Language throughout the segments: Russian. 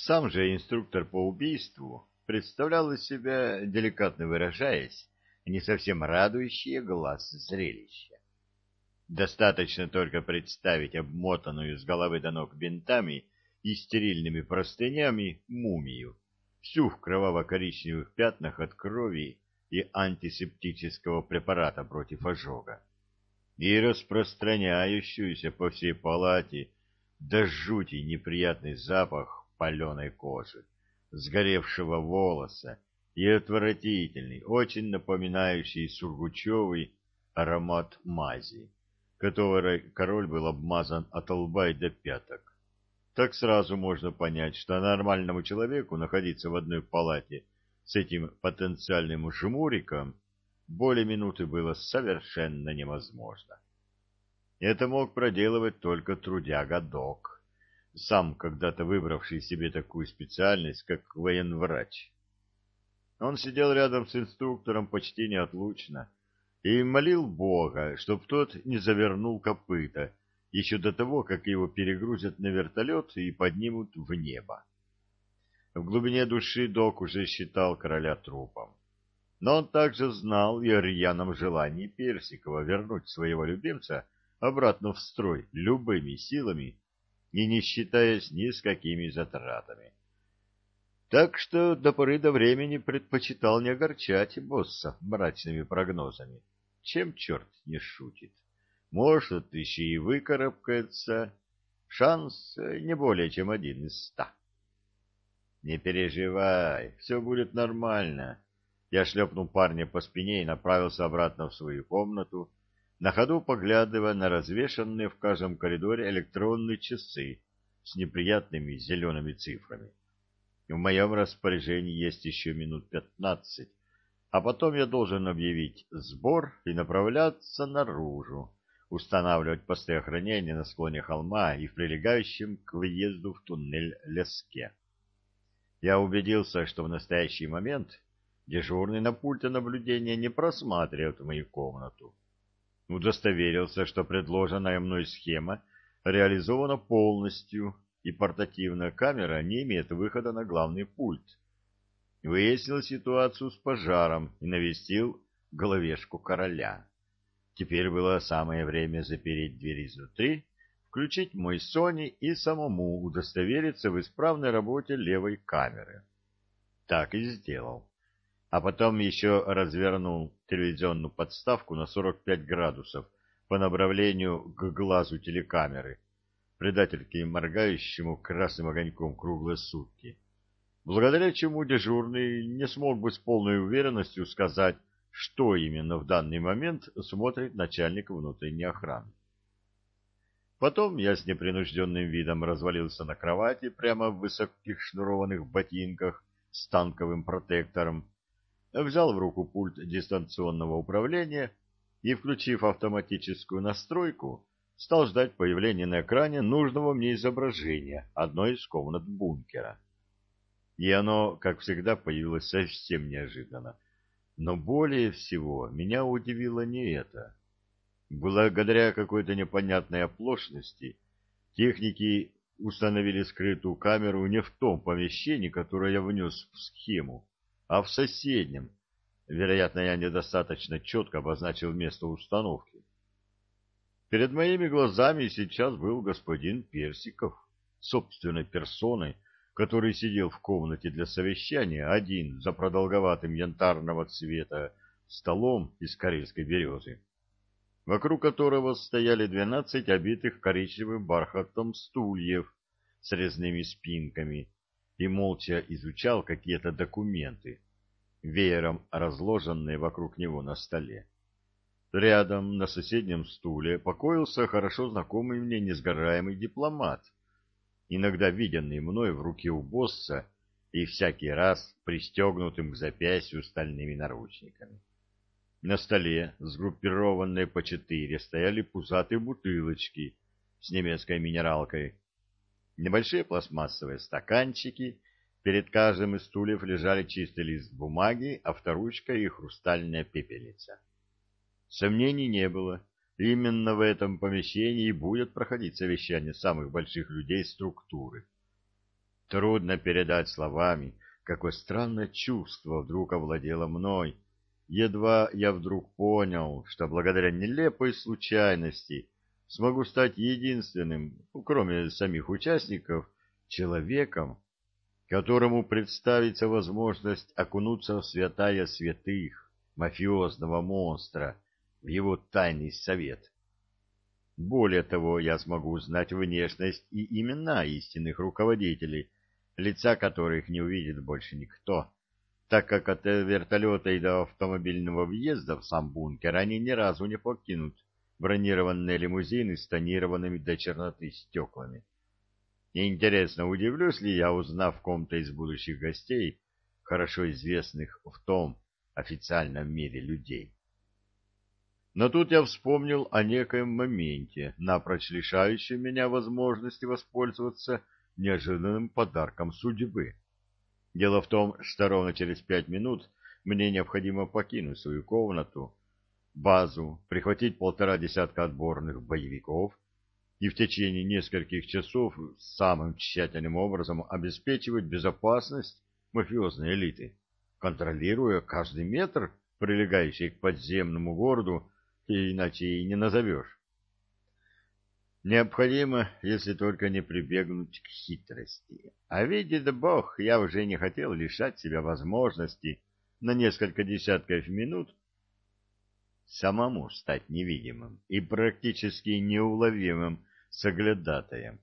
Сам же инструктор по убийству представлял из себя, деликатно выражаясь, не совсем радующее глаз зрелище. Достаточно только представить обмотанную с головы до ног бинтами и стерильными простынями мумию, всю в кроваво-коричневых пятнах от крови и антисептического препарата против ожога, и распространяющуюся по всей палате до жути неприятный запах паленой кожи, сгоревшего волоса и отвратительный, очень напоминающий сургучевый аромат мази которой король был обмазан от лба и до пяток. Так сразу можно понять, что нормальному человеку находиться в одной палате с этим потенциальным жмуриком более минуты было совершенно невозможно. Это мог проделывать только трудяга-док, сам когда-то выбравший себе такую специальность, как военврач. Он сидел рядом с инструктором почти неотлучно, и молил Бога, чтоб тот не завернул копыта еще до того, как его перегрузят на вертолет и поднимут в небо. В глубине души док уже считал короля трупом. Но он также знал и о рьяном желании Персикова вернуть своего любимца обратно в строй любыми силами и не считаясь ни с какими затратами. Так что до поры до времени предпочитал не огорчать босса мрачными прогнозами чем черт не шутит. Может, еще и выкарабкается. Шанс не более чем один из ста. Не переживай, все будет нормально. Я шлепнул парня по спине и направился обратно в свою комнату, на ходу поглядывая на развешанные в каждом коридоре электронные часы с неприятными зелеными цифрами. В моем распоряжении есть еще минут пятнадцать, а потом я должен объявить сбор и направляться наружу, устанавливать посты охранения на склоне холма и в прилегающем к въезду в туннель леске. Я убедился, что в настоящий момент дежурный на пульте наблюдения не просматривает мою комнату. Удостоверился, что предложенная мной схема реализована полностью, и портативная камера не имеет выхода на главный пульт выяснил ситуацию с пожаром и навестил головешку короля. Теперь было самое время запереть дверь изнутри, включить мой Sony и самому удостовериться в исправной работе левой камеры. Так и сделал. А потом еще развернул телевизионную подставку на 45 градусов по направлению к глазу телекамеры, предательски моргающему красным огоньком круглые сутки благодаря чему дежурный не смог бы с полной уверенностью сказать, что именно в данный момент смотрит начальник внутренней охраны. Потом я с непринужденным видом развалился на кровати прямо в высоких шнурованных ботинках с танковым протектором, взял в руку пульт дистанционного управления и, включив автоматическую настройку, стал ждать появления на экране нужного мне изображения одной из комнат бункера и оно, как всегда, появилось совсем неожиданно. Но более всего меня удивило не это. Благодаря какой-то непонятной оплошности техники установили скрытую камеру не в том помещении, которое я внес в схему, а в соседнем. Вероятно, я недостаточно четко обозначил место установки. Перед моими глазами сейчас был господин Персиков, собственной персоной, который сидел в комнате для совещания один за продолговатым янтарного цвета столом из карельской березы, вокруг которого стояли двенадцать обитых коричневым бархатом стульев с резными спинками, и молча изучал какие-то документы, веером разложенные вокруг него на столе. Рядом, на соседнем стуле, покоился хорошо знакомый мне несгораемый дипломат — иногда виденный мной в руке у босса и всякий раз пристегнутым к запястью стальными наручниками. На столе, сгруппированные по четыре, стояли пузатые бутылочки с немецкой минералкой, небольшие пластмассовые стаканчики, перед каждым из стульев лежали чистый лист бумаги, авторучка и хрустальная пепельница. Сомнений не было. Именно в этом помещении будет проходить совещание самых больших людей структуры. Трудно передать словами, какое странное чувство вдруг овладело мной. Едва я вдруг понял, что благодаря нелепой случайности смогу стать единственным, кроме самих участников, человеком, которому представится возможность окунуться в святая святых мафиозного монстра, в его тайный совет. Более того, я смогу узнать внешность и имена истинных руководителей, лица которых не увидит больше никто, так как от вертолета и до автомобильного въезда в сам бункер они ни разу не покинут бронированные лимузины с тонированными до черноты стеклами. Интересно, удивлюсь ли я, узнав ком-то из будущих гостей, хорошо известных в том официальном мире людей. Но тут я вспомнил о некоем моменте, напрочь лишающем меня возможности воспользоваться неожиданным подарком судьбы. Дело в том, что ровно через пять минут мне необходимо покинуть свою комнату, базу, прихватить полтора десятка отборных боевиков и в течение нескольких часов самым тщательным образом обеспечивать безопасность мафиозной элиты, контролируя каждый метр, прилегающий к подземному городу, иначе и не назовешь. Необходимо, если только не прибегнуть к хитрости. А видит Бог, я уже не хотел лишать себя возможности на несколько десятков минут самому стать невидимым и практически неуловимым соглядатаем.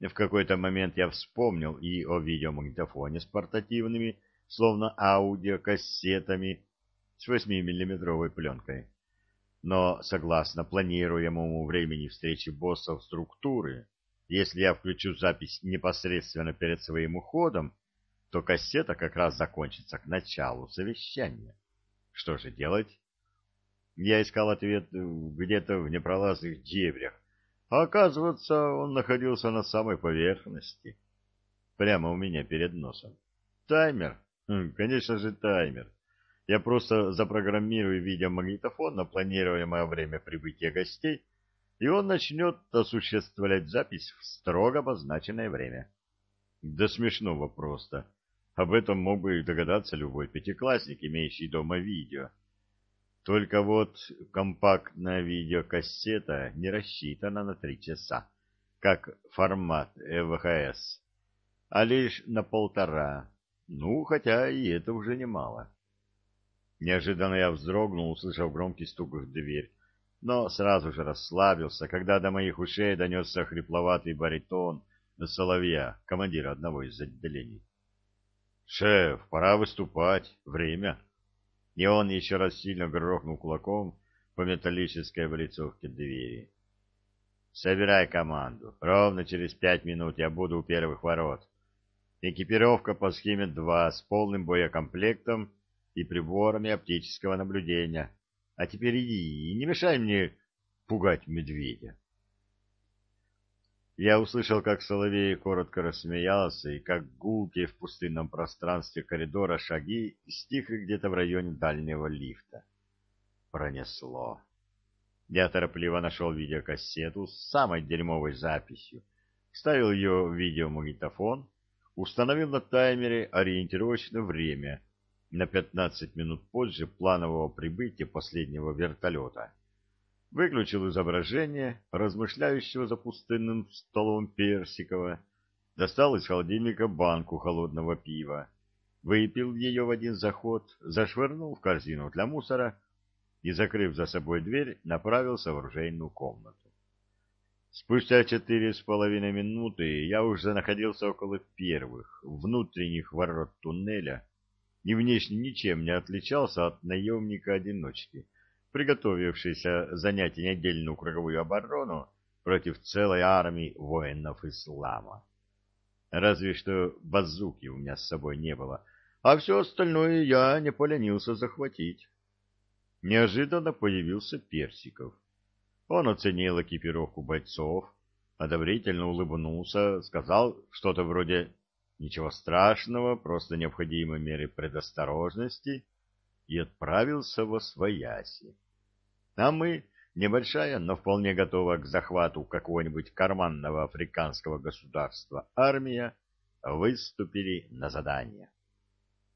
В какой-то момент я вспомнил и о видеомагнитофоне с портативными, словно аудиокассетами с 8-миллиметровой пленкой но согласно планируемому времени встречи боссов структуры, если я включу запись непосредственно перед своим уходом, то кассета как раз закончится к началу совещания. Что же делать? Я искал ответ где-то в непролазных дебрях, а оказывается, он находился на самой поверхности, прямо у меня перед носом. Таймер? Хм, конечно же, таймер. Я просто запрограммирую видеомагнитофон на планируемое время прибытия гостей, и он начнет осуществлять запись в строго обозначенное время. Да смешного просто. Об этом мог бы догадаться любой пятиклассник, имеющий дома видео. Только вот компактная видеокассета не рассчитана на три часа, как формат ВХС, а лишь на полтора. Ну, хотя и это уже немало. Неожиданно я вздрогнул, услышав громкий стук в дверь, но сразу же расслабился, когда до моих ушей донесся хрипловатый баритон соловья, командира одного из отделений. «Шеф, пора выступать. Время». И он еще раз сильно грохнул кулаком по металлической облицовке двери. «Собирай команду. Ровно через пять минут я буду у первых ворот. Экипировка по схеме 2 с полным боекомплектом и приборами оптического наблюдения. А теперь иди и не мешай мне пугать медведя. Я услышал, как Соловей коротко рассмеялся, и как гулкие в пустынном пространстве коридора шаги стихли где-то в районе дальнего лифта. Пронесло. Я торопливо нашел видеокассету с самой дерьмовой записью, вставил ее в видеомагнитофон, установил на таймере ориентировочное время на 15 минут позже планового прибытия последнего вертолета. Выключил изображение размышляющего за пустынным столом Персикова, достал из холодильника банку холодного пива, выпил ее в один заход, зашвырнул в корзину для мусора и, закрыв за собой дверь, направился в оружейную комнату. Спустя четыре с половиной минуты я уже находился около первых, внутренних ворот туннеля, и внешне ничем не отличался от наемника-одиночки, приготовившейся занять недельную круговую оборону против целой армии воинов ислама. Разве что базуки у меня с собой не было, а все остальное я не поленился захватить. Неожиданно появился Персиков. Он оценил экипировку бойцов, одобрительно улыбнулся, сказал что-то вроде Ничего страшного, просто необходимые меры предосторожности, и отправился во свояси. А мы, небольшая, но вполне готова к захвату какого-нибудь карманного африканского государства армия, выступили на задание.